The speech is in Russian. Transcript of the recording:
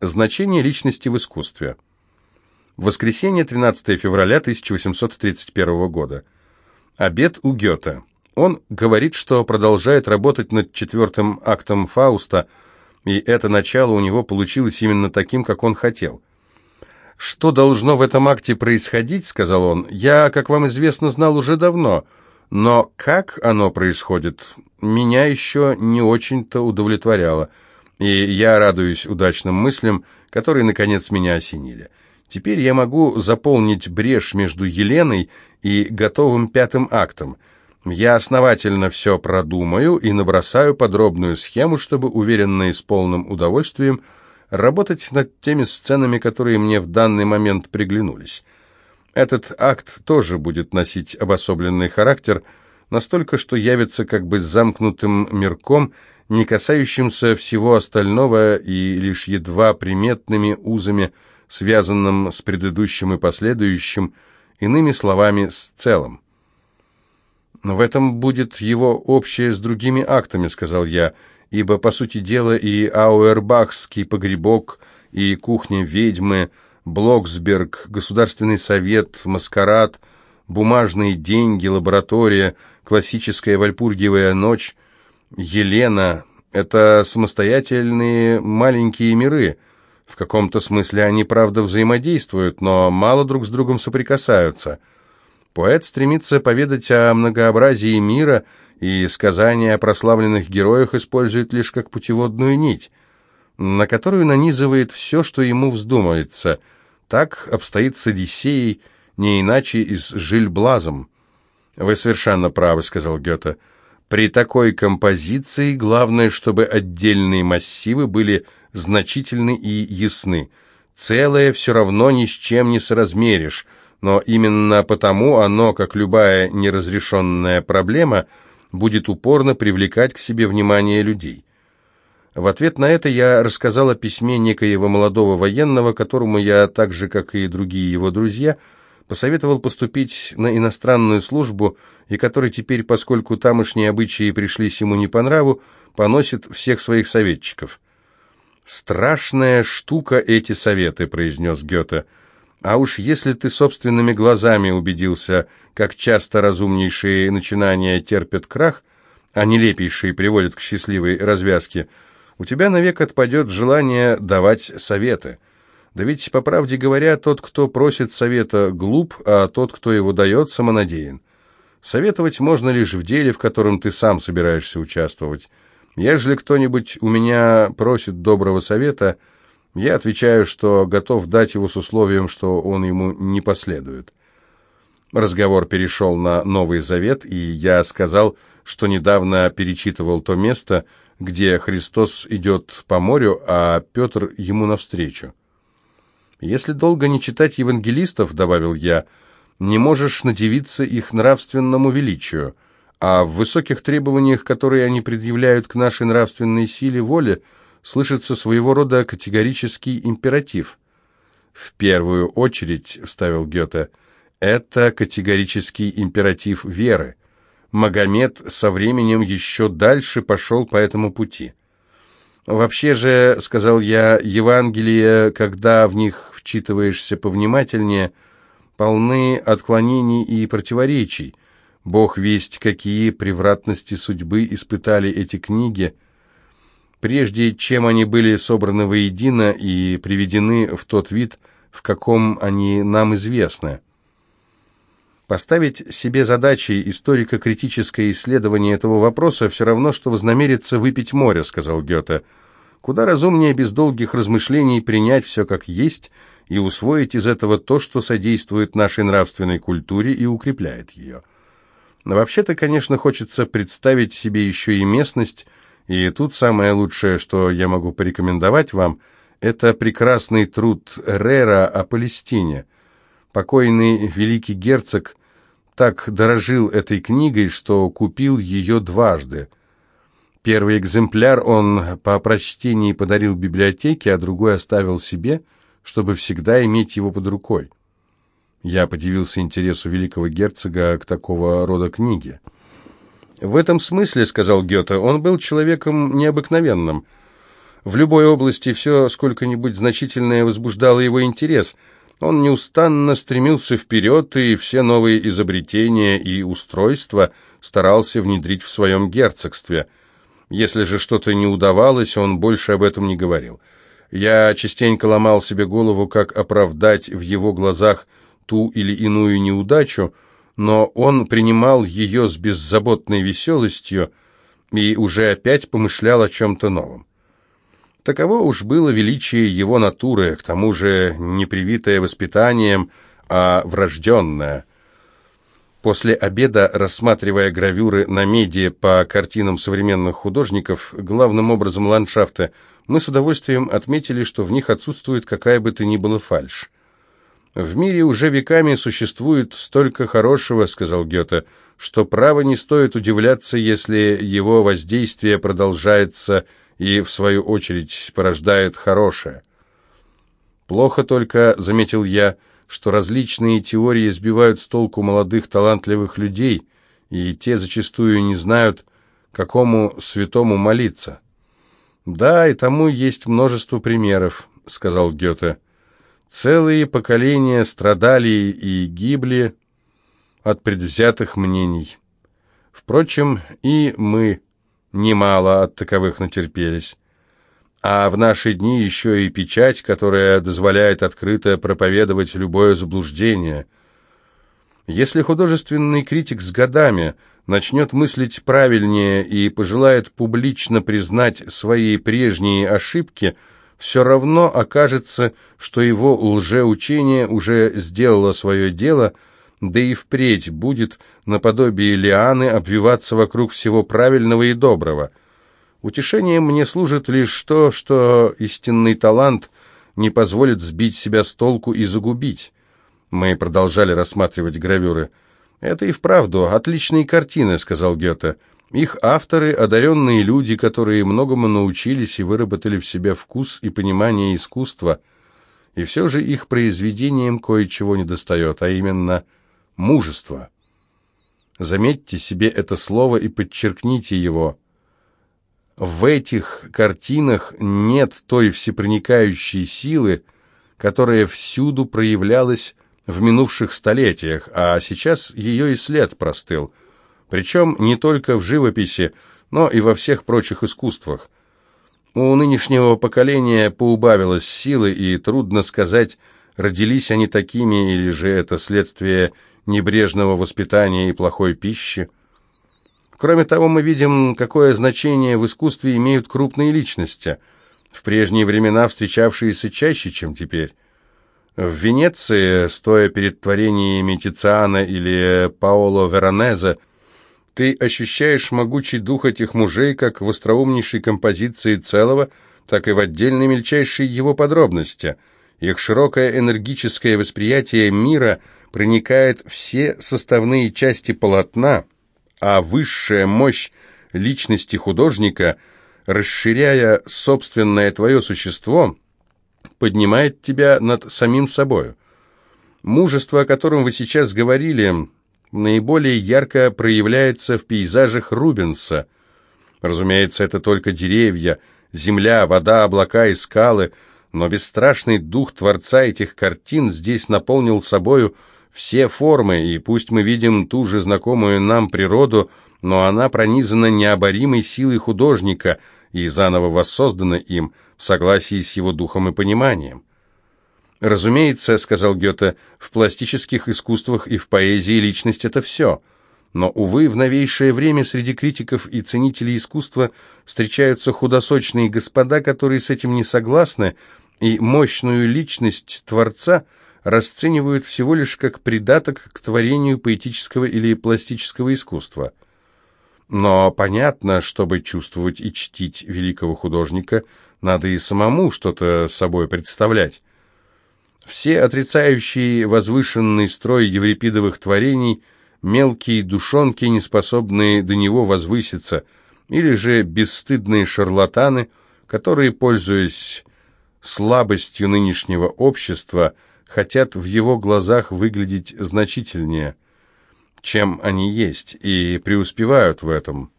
Значение личности в искусстве. Воскресенье, 13 февраля 1831 года. Обед у Гёте. Он говорит, что продолжает работать над четвертым актом Фауста, и это начало у него получилось именно таким, как он хотел. «Что должно в этом акте происходить, — сказал он, — я, как вам известно, знал уже давно, но как оно происходит, меня еще не очень-то удовлетворяло, и я радуюсь удачным мыслям, которые, наконец, меня осенили». Теперь я могу заполнить брешь между Еленой и готовым пятым актом. Я основательно все продумаю и набросаю подробную схему, чтобы, уверенно и с полным удовольствием, работать над теми сценами, которые мне в данный момент приглянулись. Этот акт тоже будет носить обособленный характер, настолько, что явится как бы замкнутым мирком, не касающимся всего остального и лишь едва приметными узами – связанным с предыдущим и последующим, иными словами, с целым. «Но в этом будет его общее с другими актами», — сказал я, «ибо, по сути дела, и Ауэрбахский погребок, и кухня ведьмы, Блоксберг, Государственный совет, Маскарад, бумажные деньги, лаборатория, классическая Вальпургиевая ночь, Елена — это самостоятельные маленькие миры — в каком-то смысле они, правда, взаимодействуют, но мало друг с другом соприкасаются. Поэт стремится поведать о многообразии мира, и сказания о прославленных героях использует лишь как путеводную нить, на которую нанизывает все, что ему вздумается. Так обстоит с Одиссеей, не иначе и с Жильблазом. «Вы совершенно правы», — сказал Гёте. «При такой композиции главное, чтобы отдельные массивы были значительны и ясны. Целое все равно ни с чем не соразмеришь, но именно потому оно, как любая неразрешенная проблема, будет упорно привлекать к себе внимание людей. В ответ на это я рассказал о письме некоего молодого военного, которому я, так же, как и другие его друзья, посоветовал поступить на иностранную службу, и который теперь, поскольку тамошние обычаи пришлись ему не по нраву, поносит всех своих советчиков. «Страшная штука эти советы», — произнес Гёте. «А уж если ты собственными глазами убедился, как часто разумнейшие начинания терпят крах, а нелепейшие приводят к счастливой развязке, у тебя навек отпадет желание давать советы. Да ведь, по правде говоря, тот, кто просит совета, глуп, а тот, кто его дает, самонадеян. Советовать можно лишь в деле, в котором ты сам собираешься участвовать». Ежели кто-нибудь у меня просит доброго совета, я отвечаю, что готов дать его с условием, что он ему не последует. Разговор перешел на Новый Завет, и я сказал, что недавно перечитывал то место, где Христос идет по морю, а Петр ему навстречу. «Если долго не читать евангелистов, — добавил я, — не можешь надевиться их нравственному величию а в высоких требованиях, которые они предъявляют к нашей нравственной силе воли, слышится своего рода категорический императив. «В первую очередь», — ставил Гёте, — «это категорический императив веры. Магомед со временем еще дальше пошел по этому пути». «Вообще же, — сказал я, — Евангелие, когда в них вчитываешься повнимательнее, полны отклонений и противоречий». Бог весть, какие превратности судьбы испытали эти книги, прежде чем они были собраны воедино и приведены в тот вид, в каком они нам известны. Поставить себе задачей историко-критическое исследование этого вопроса все равно, что вознамериться выпить море, сказал Гёте. Куда разумнее без долгих размышлений принять все как есть и усвоить из этого то, что содействует нашей нравственной культуре и укрепляет ее. Но вообще-то, конечно, хочется представить себе еще и местность, и тут самое лучшее, что я могу порекомендовать вам, это прекрасный труд Рера о Палестине. Покойный великий герцог так дорожил этой книгой, что купил ее дважды. Первый экземпляр он по прочтении подарил библиотеке, а другой оставил себе, чтобы всегда иметь его под рукой. Я подивился интересу великого герцога к такого рода книге. «В этом смысле, — сказал Гёте, — он был человеком необыкновенным. В любой области все сколько-нибудь значительное возбуждало его интерес. Он неустанно стремился вперед, и все новые изобретения и устройства старался внедрить в своем герцогстве. Если же что-то не удавалось, он больше об этом не говорил. Я частенько ломал себе голову, как оправдать в его глазах ту или иную неудачу, но он принимал ее с беззаботной веселостью и уже опять помышлял о чем-то новом. Таково уж было величие его натуры, к тому же не привитое воспитанием, а врожденное. После обеда, рассматривая гравюры на меди по картинам современных художников, главным образом ландшафты, мы с удовольствием отметили, что в них отсутствует какая бы то ни была фальшь. «В мире уже веками существует столько хорошего», — сказал Гёте, «что право не стоит удивляться, если его воздействие продолжается и, в свою очередь, порождает хорошее». «Плохо только», — заметил я, — «что различные теории сбивают с толку молодых талантливых людей, и те зачастую не знают, какому святому молиться». «Да, и тому есть множество примеров», — сказал Гёте. Целые поколения страдали и гибли от предвзятых мнений. Впрочем, и мы немало от таковых натерпелись. А в наши дни еще и печать, которая дозволяет открыто проповедовать любое заблуждение. Если художественный критик с годами начнет мыслить правильнее и пожелает публично признать свои прежние ошибки – все равно окажется, что его лжеучение уже сделало свое дело, да и впредь будет наподобие лианы обвиваться вокруг всего правильного и доброго. Утешением мне служит лишь то, что истинный талант не позволит сбить себя с толку и загубить. Мы продолжали рассматривать гравюры. «Это и вправду отличные картины», — сказал Гёте. Их авторы – одаренные люди, которые многому научились и выработали в себе вкус и понимание искусства, и все же их произведениям кое-чего недостает, а именно мужество. Заметьте себе это слово и подчеркните его. В этих картинах нет той всепроникающей силы, которая всюду проявлялась в минувших столетиях, а сейчас ее и след простыл – причем не только в живописи, но и во всех прочих искусствах. У нынешнего поколения поубавилось силы, и трудно сказать, родились они такими, или же это следствие небрежного воспитания и плохой пищи. Кроме того, мы видим, какое значение в искусстве имеют крупные личности, в прежние времена встречавшиеся чаще, чем теперь. В Венеции, стоя перед творениями Тициана или Паоло Веронезе, ты ощущаешь могучий дух этих мужей как в остроумнейшей композиции целого, так и в отдельной мельчайшей его подробности. Их широкое энергическое восприятие мира проникает все составные части полотна, а высшая мощь личности художника, расширяя собственное твое существо, поднимает тебя над самим собою. Мужество, о котором вы сейчас говорили, наиболее ярко проявляется в пейзажах Рубенса. Разумеется, это только деревья, земля, вода, облака и скалы, но бесстрашный дух творца этих картин здесь наполнил собою все формы, и пусть мы видим ту же знакомую нам природу, но она пронизана необоримой силой художника и заново воссоздана им в согласии с его духом и пониманием. «Разумеется», — сказал Гёте, — «в пластических искусствах и в поэзии личность — это все». Но, увы, в новейшее время среди критиков и ценителей искусства встречаются худосочные господа, которые с этим не согласны, и мощную личность Творца расценивают всего лишь как придаток к творению поэтического или пластического искусства. Но понятно, чтобы чувствовать и чтить великого художника, надо и самому что-то собой представлять. Все отрицающие возвышенный строй еврипидовых творений, мелкие душонки, не способные до него возвыситься, или же бесстыдные шарлатаны, которые, пользуясь слабостью нынешнего общества, хотят в его глазах выглядеть значительнее, чем они есть, и преуспевают в этом.